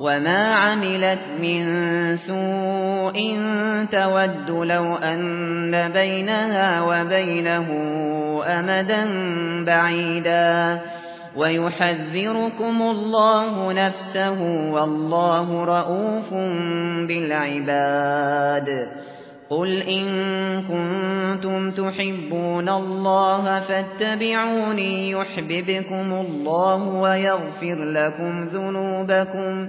وَمَا عَمِلَتْ مِن سُوءٍ تَوَدُّ لَوْ أَنَّ بَيْنَهَا وَبَيْنَهُ أَمَدًا بَعِيدًا وَيُحَذِّرُكُمُ اللَّهُ نَفْسَهُ وَاللَّهُ رَءُوفٌ بِالْعِبَادِ قُلْ إِن كُنتُمْ تُحِبُّونَ اللَّهَ فَاتَّبِعُونِي يُحْبِبْكُمُ اللَّهُ وَيَغْفِرْ لَكُمْ ذُنُوبَكُمْ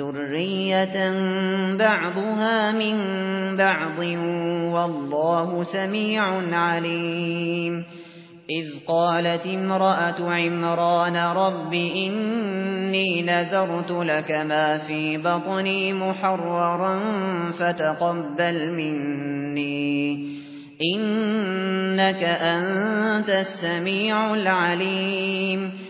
ذُرِّيَّةً بَعْضُهَا مِن بَعْضٍ وَاللَّهُ سَمِيعٌ عَلِيمٌ إِذْ قَالَتِ امْرَأَتُ عِمْرَانَ رَبِّ إِنِّي نَذَرْتُ لَكَ مَا فِي بَطْنِي مُحَرَّرًا فَتَقَبَّلْ مِنِّي إِنَّكَ أَنتَ السَّمِيعُ الْعَلِيمُ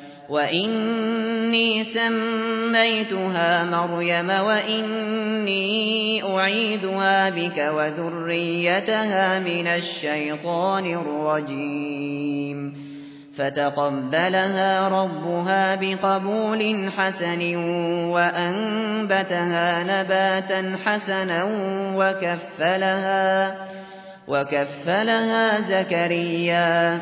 وَإِنِّي سَمَّيْتُهَا مَرْيَمَ وَإِنِّي أُعِيذُهَا بِكَ وَذُرِّيَّتَهَا مِنَ الشَّيْطَانِ الرَّجِيمِ فَتَقَبَّلَهَا رَبُّهَا بِقَبُولٍ حَسَنٍ وَأَنبَتَهَا نَبَاتًا حَسَنًا وَكَفَّلَهَا وَكَفَّلَهَا زَكَرِيَّا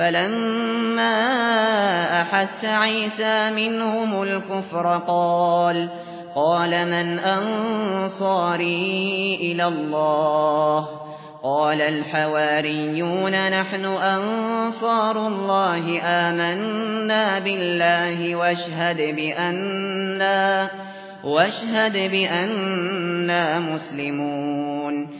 فلما أحس عيسى منهم الكفر قال قال من أنصاري إلى الله؟ قال الحواريون نحن أنصار الله آمنا بالله واشهد بأننا, واشهد بأننا مسلمون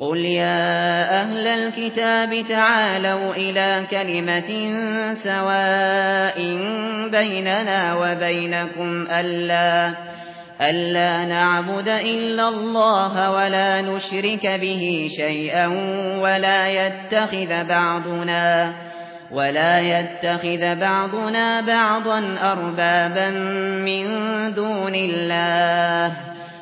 قل يا أهل الكتاب تعالوا إلى كلمة سواء بيننا وبينكم ألا, ألا نعبد إلا الله ولا نشرك به شيئا ولا يتخذ بعضنا ولا يتخذ بعضنا بعضا أربابا من دون الله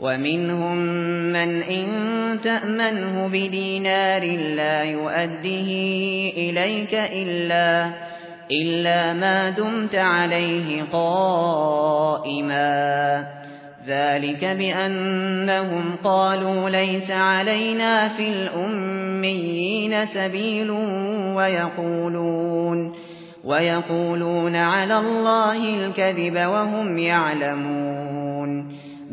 ومنهم من إن تأمنه بدينار لا يؤده إليك إلا إلا ما دمت عليه قائما. ذلك بأنهم قالوا ليس علينا في الأميين سبيل ويقولون ويقولون على الله الكذب وهم يعلمون.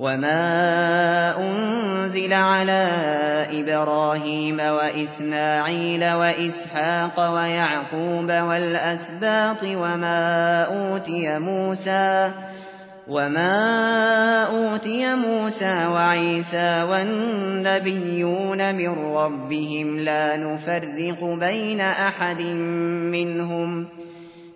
وما أنزل على إبراهيم وإسماعيل وإسحاق ويعقوب والأسباط وما أوتي موسى وما أوتي موسى وعيسى والنبيون من ربهم لا نفرق بين أحد منهم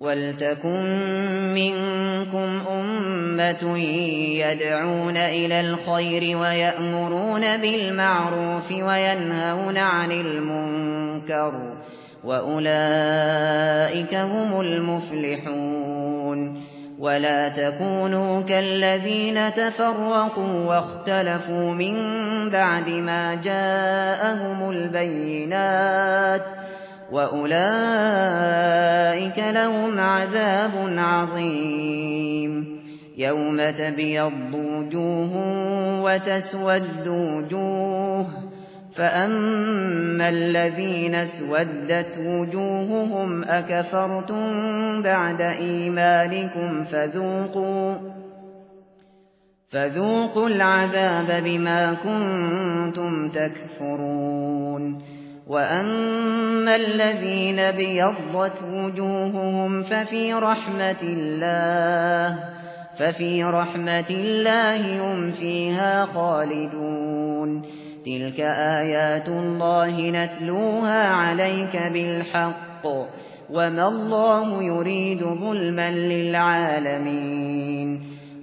وَلْتَكُن مِّنكُمْ أُمَّةٌ يَدْعُونَ إِلَى الْخَيْرِ وَيَأْمُرُونَ بِالْمَعْرُوفِ وَيَنْهَوْنَ عَنِ الْمُنكَرِ وَأُولَئِكَ هُمُ الْمُفْلِحُونَ وَلَا تَكُونُوا كَالَّذِينَ تَفَرَّقُوا وَاخْتَلَفُوا مِن بَعْدِ مَا جَاءَهُمُ الْبَيِّنَاتُ وأولئك لهم عذاب عظيم يوم تبيض وجوه وتسود وجوه فأما الذين اسودت وجوههم أكفرتم بعد إيمانكم فذوقوا فذوقوا العذاب بما كنتم تكفرون وأما الذين بيضت وجوههم ففي رحمة الله ففي رحمة الله هم فيها خالدون تلك آيات الله نتلوها عليك بالحق وما الله يريد ظلما للعالمين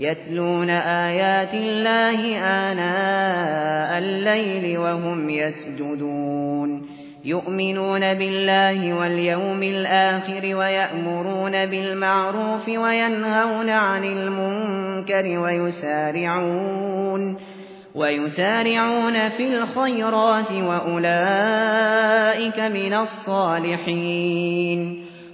يتلون آيات الله آناء الليل وهم يسجدون. يؤمنون بالله واليوم الآخر ويأمرون بالمعروف وينهون عن المنكر ويسارعون. ويسارعون في الخيرات وأولئك من الصالحين.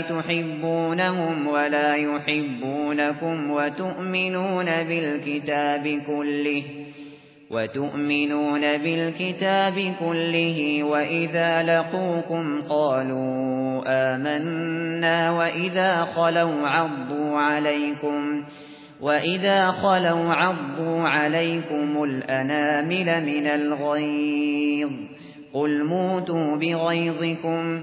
تحبونهم ولا يحبونكم وتؤمنون بالكتاب كله وتؤمنون بالكتاب كله وإذا لقوكم قالوا آمنا وإذا عضوا عليكم وَإِذَا خَلَوْا عَضُّوا عَلَيْكُمُ الْأَنَامِلَ مِنَ الْغَيْظِ قُلْ مُوتُوا بِغَيْظِكُمْ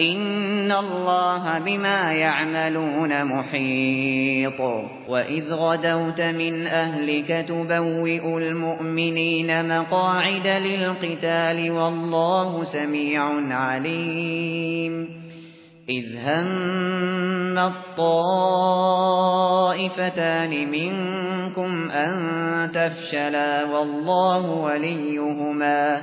إِنَّ اللَّهَ بِمَا يَعْمَلُونَ مُحِيطٌ وَإِذْ غَدَوْتَ مِنْ أَهْلِكَ تُبَوِّئُ الْمُؤْمِنِينَ مَقَاعِدَ لِلْقِتَالِ وَاللَّهُ سَمِيعٌ عَلِيمٌ إِذْ هَمَّ الطَّائِفَتَانِ مِنكُمْ أَن تَفْشَلَا وَاللَّهُ وَلِيُّهُمَا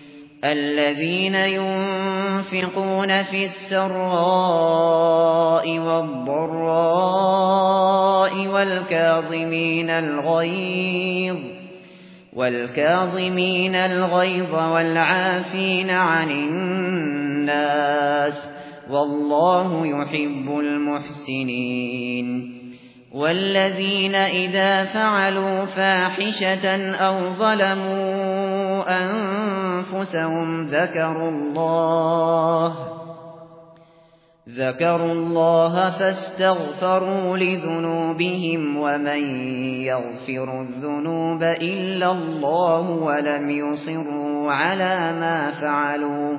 الَّذِينَ يُنفِقُونَ فِي السَّرَّاءِ وَالضَّرَّاءِ وَالْكَاظِمِينَ الْغَيْظَ وَالْكَاظِمِينَ الْغَيْظَ وَالْعَافِينَ عَنِ النَّاسِ وَاللَّهُ يُحِبُّ الْمُحْسِنِينَ وَالَّذِينَ إِذَا فَعَلُوا فَاحِشَةً أَوْ ظَلَمُوا أَنفُسَهُمْ ذَكَرُوا اللَّهَ ذَكَرُوا اللَّهَ فَاسْتَغْفَرُوا لِذُنُوبِهِمْ وَمَن يَغْفِرُ الذُّنُوبَ إِلَّا اللَّهُ وَلَمْ يُصِرُّوا عَلَى مَا فَعَلُوا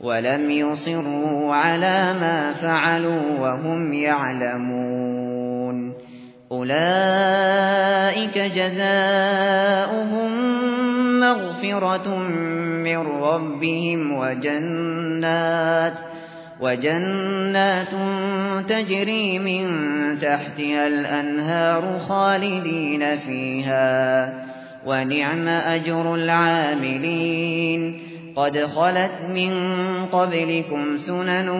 وَلَمْ يُصِرُّوا عَلَى مَا فَعَلُوا وَهُمْ يَعْلَمُونَ أُولَئِكَ جَزَاؤُهُم مَّغْفِرَةٌ مِّن رَّبِّهِمْ وَجَنَّاتٌ وَجَنَّاتٌ تَجْرِي مِن تَحْتِهَا الْأَنْهَارُ خَالِدِينَ فِيهَا وَنِعْمَ أَجْرُ الْعَامِلِينَ قد خلت من قبلكم سنن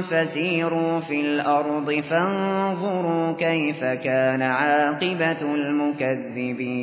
فسيروا في الأرض فانظروا كيف كان عاقبة المكذبين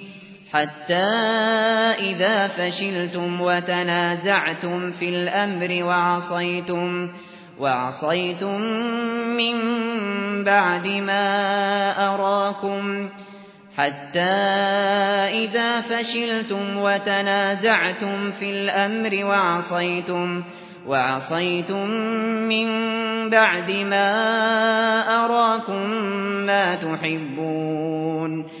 حتى إذا فشلتم وتنازعتم في الأمر وعصيتم وعصيتم من بعد ما أراكم. حتى إذا فشلتم وتنازعتم في الأمر وعصيتم وعصيتم من بعد ما أراكم ما تحبون.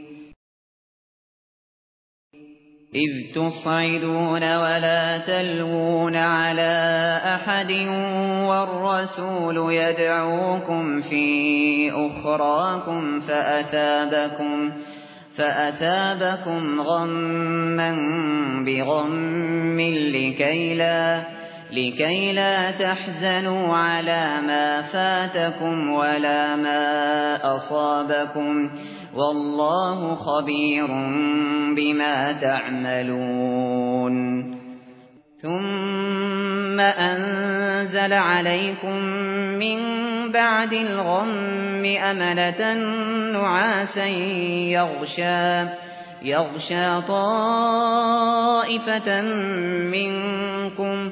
إذ تصعدون ولا تلوون على أحد والرسول يدعوكم في أخراكم فأتابكم فأتابكم غما بغم لكي لا لكي لا تحزنوا على ما فاتكم ولا ما أصابكم والله خبير بما تعملون. ثم أنزل عليكم من بعد الغم أمنة نعاسا يغشى يغشى طائفة منكم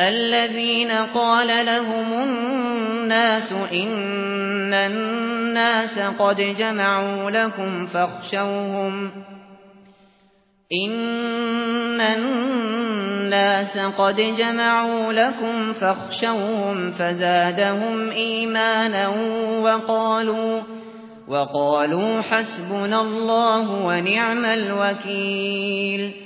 الذين قال لهم الناس إن الناس قد جمعوا لكم فاخشوهم إن الناس قد جمعوا لكم فاخشوهم فزادهم إيمانا وقالوا وقالوا حسبنا الله ونعم الوكيل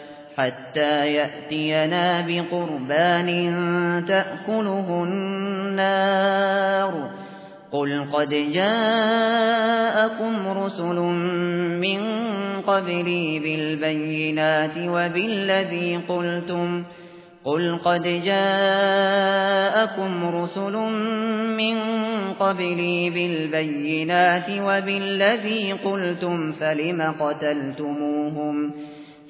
حتى يأتينا بقربان تأكله النار قل قد جاءكم رسل من قبلي بالبينات وبالذي قلتم قل قد جاءكم رسل من قبلي بالبينات وبالذي قلتم فلم قتلتموهم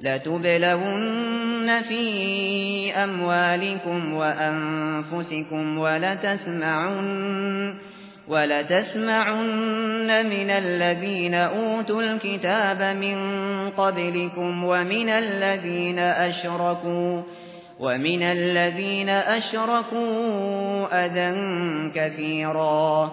لتبلون في أموالكم وأنفسكم ولتسمعن وَلَتَسْمَعُنَّ مِنَ الَّذِينَ أُوتُوا الْكِتَابَ مِنْ قَبْلِكُمْ وَمِنَ الَّذِينَ أَشْرَكُوا وَمِنَ الَّذِينَ أَشْرَكُوا أَذًى كَثِيرًا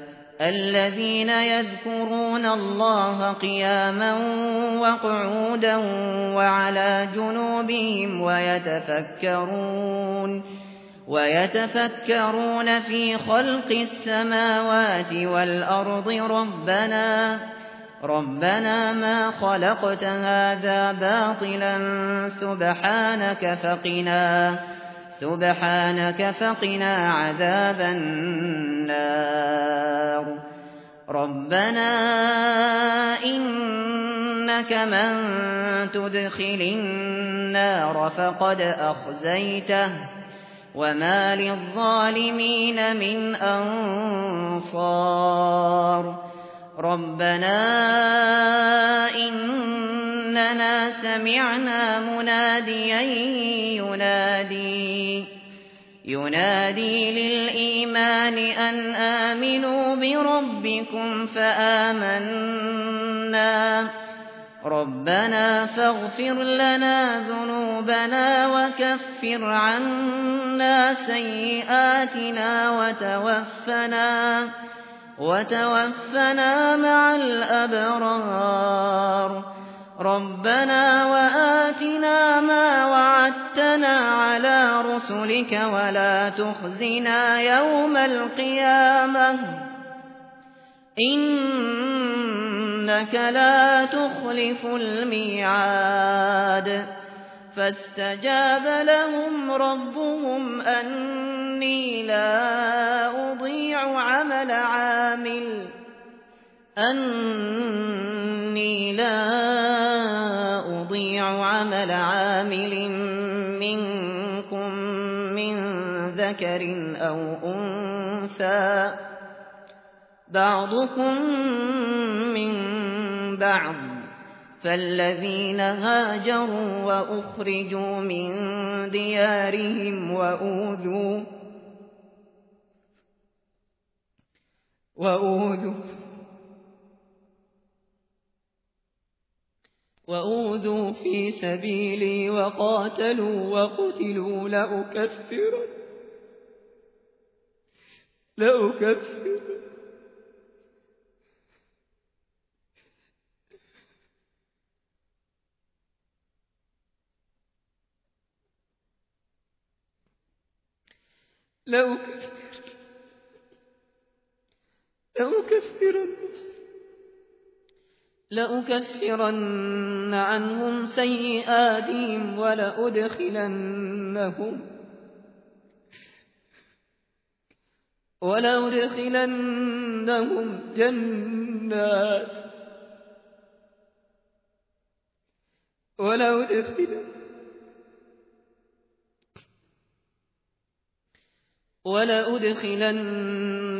الذين يذكرون الله قياما وقعودا وعلى جنوبهم ويتفكرون ويتفكرون في خلق السماوات والأرض ربنا ربنا ما خلقت هذا باطلا سبحانك فقنا سبحانك فقنا عذاب النار. ربنا إنك من تدخل النار فقد أخزيته وما للظالمين من أنصار. ربنا إننا سمعنا مناديا ينادي ينادي للإيمان أن آمنوا بربكم فآمنا ربنا فاغفر لنا ذنوبنا وكفر عنا سيئاتنا وتوفنا وتوفنا مع الأبرار. ربنا وآتنا ما وعدتنا على رسلك ولا تخزنا يوم القيامة. إنك لا تخلف الميعاد. فاستجاب لهم ربهم أني لا أضيع عمل عامل. أني لا أضيع عمل عامل منكم من ذكر أو أنثى. بعضكم من بعض. فالذين هاجروا وأخرجوا من ديارهم وأوذوا. وأوذوا وأوذوا في سبيلي وقاتلوا وقتلوا لأكفرن لأكفرن لأكفرن لأكفرن. لأكفرن عنهم سيئاتهم ولأدخلنهم ولأدخلنهم جنات. ولأدخلنهم